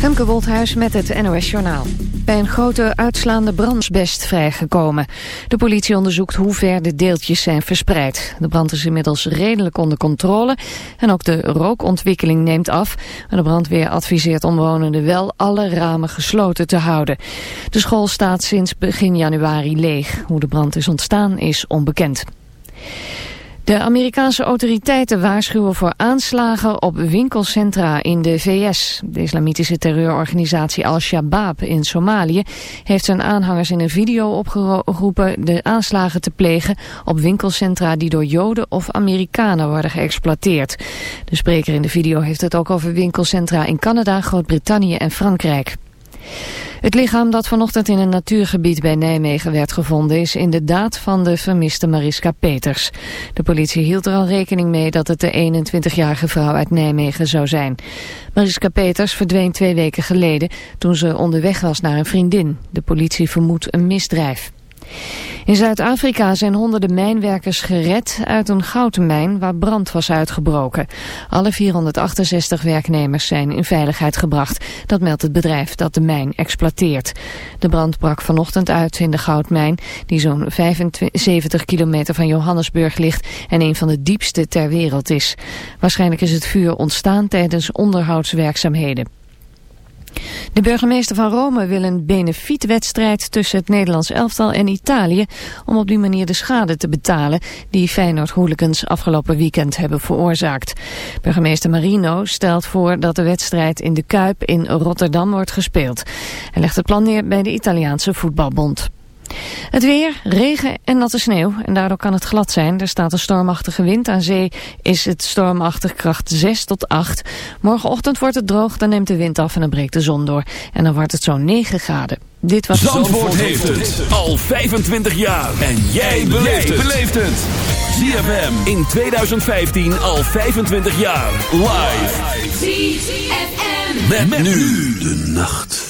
Femke Woldhuis met het NOS Journaal. Bij een grote uitslaande brandsbest vrijgekomen. De politie onderzoekt hoe ver de deeltjes zijn verspreid. De brand is inmiddels redelijk onder controle. En ook de rookontwikkeling neemt af. Maar de brandweer adviseert omwonenden wel alle ramen gesloten te houden. De school staat sinds begin januari leeg. Hoe de brand is ontstaan is onbekend. De Amerikaanse autoriteiten waarschuwen voor aanslagen op winkelcentra in de VS. De islamitische terreurorganisatie Al-Shabaab in Somalië heeft zijn aanhangers in een video opgeroepen de aanslagen te plegen op winkelcentra die door Joden of Amerikanen worden geëxploiteerd. De spreker in de video heeft het ook over winkelcentra in Canada, Groot-Brittannië en Frankrijk. Het lichaam dat vanochtend in een natuurgebied bij Nijmegen werd gevonden is inderdaad van de vermiste Mariska Peters. De politie hield er al rekening mee dat het de 21-jarige vrouw uit Nijmegen zou zijn. Mariska Peters verdween twee weken geleden toen ze onderweg was naar een vriendin. De politie vermoedt een misdrijf. In Zuid-Afrika zijn honderden mijnwerkers gered uit een goudmijn waar brand was uitgebroken. Alle 468 werknemers zijn in veiligheid gebracht. Dat meldt het bedrijf dat de mijn exploiteert. De brand brak vanochtend uit in de goudmijn die zo'n 75 kilometer van Johannesburg ligt en een van de diepste ter wereld is. Waarschijnlijk is het vuur ontstaan tijdens onderhoudswerkzaamheden. De burgemeester van Rome wil een benefietwedstrijd tussen het Nederlands elftal en Italië om op die manier de schade te betalen die Feyenoord hooligans afgelopen weekend hebben veroorzaakt. Burgemeester Marino stelt voor dat de wedstrijd in de Kuip in Rotterdam wordt gespeeld. Hij legt het plan neer bij de Italiaanse voetbalbond. Het weer, regen en natte sneeuw. En daardoor kan het glad zijn. Er staat een stormachtige wind. Aan zee is het stormachtig kracht 6 tot 8. Morgenochtend wordt het droog, dan neemt de wind af en dan breekt de zon door. En dan wordt het zo'n 9 graden. Dit was Zandvoort, heeft het al 25 jaar. En jij beleeft het. ZFM in 2015 al 25 jaar. Live. ZFM. met nu de nacht.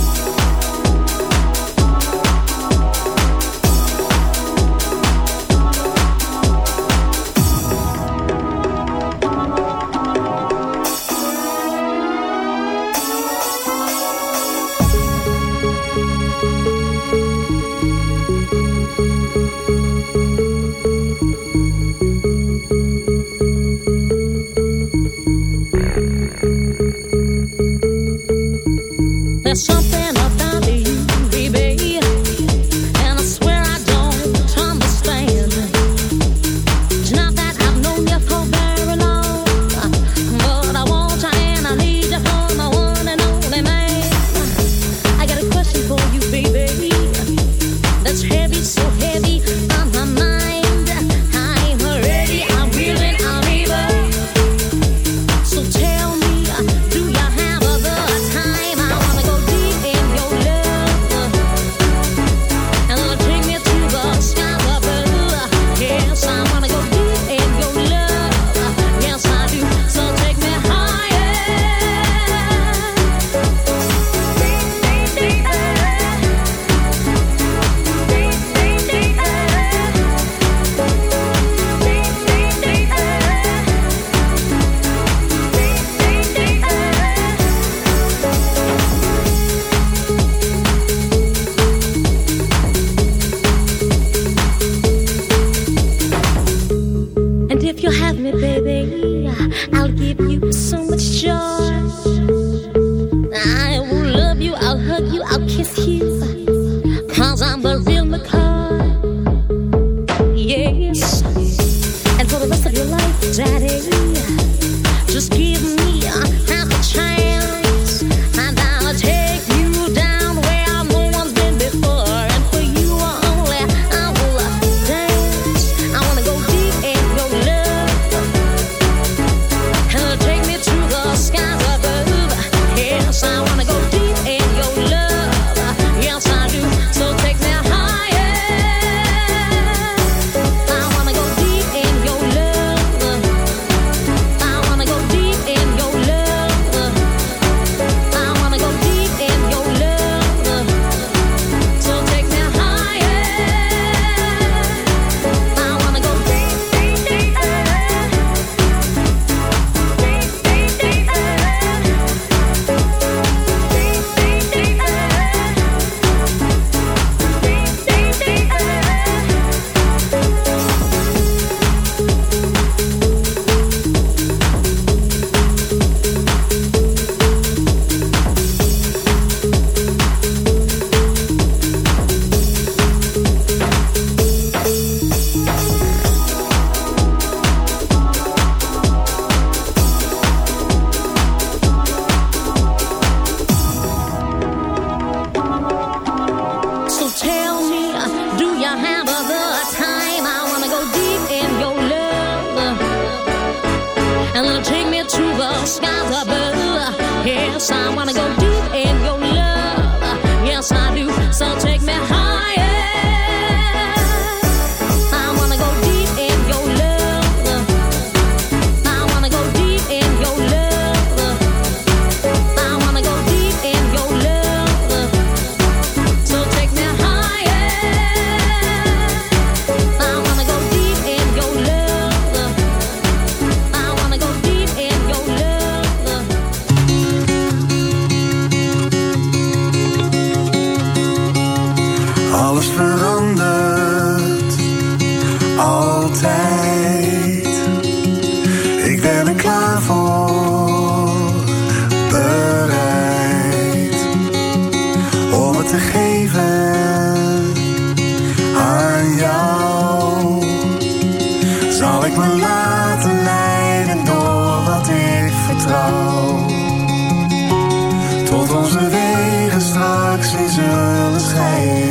Gekeerd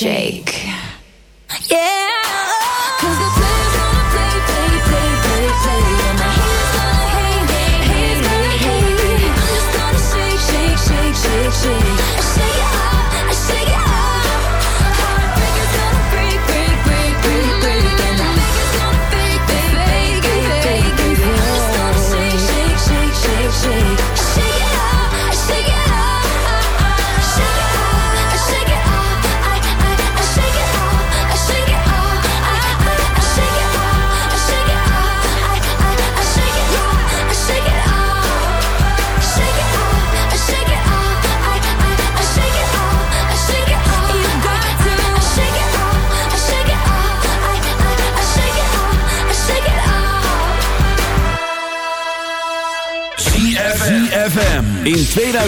shake.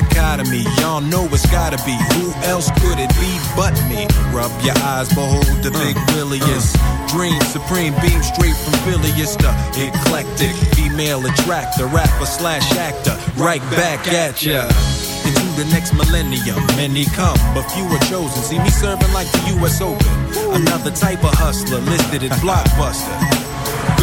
Dichotomy, y'all know it's gotta be. Who else could it be but me? Rub your eyes, behold the big uh, williest. Uh. Dream supreme, beam straight from Philliest the eclectic female attractor, rapper slash actor, right back at ya. Into the next millennium, many come, but few are chosen. See me serving like the U.S. Open. Another type of hustler listed as blockbuster.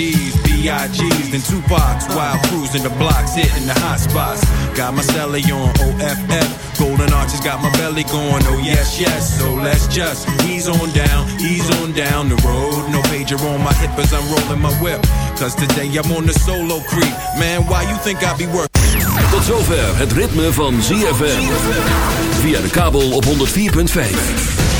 CDs, B.I.G's, then Tupac's while cruising the blocks, hitting the hot spots. Got my celly on OFF, golden arches got my belly going, oh yes, yes. So let's just ease on down, ease on down the road. No pager on my hip as I'm rolling my whip. Cause today I'm on the solo creep. Man, why you think I be working? Tot zover het ritme van ZFM. Via de kabel op 104.5.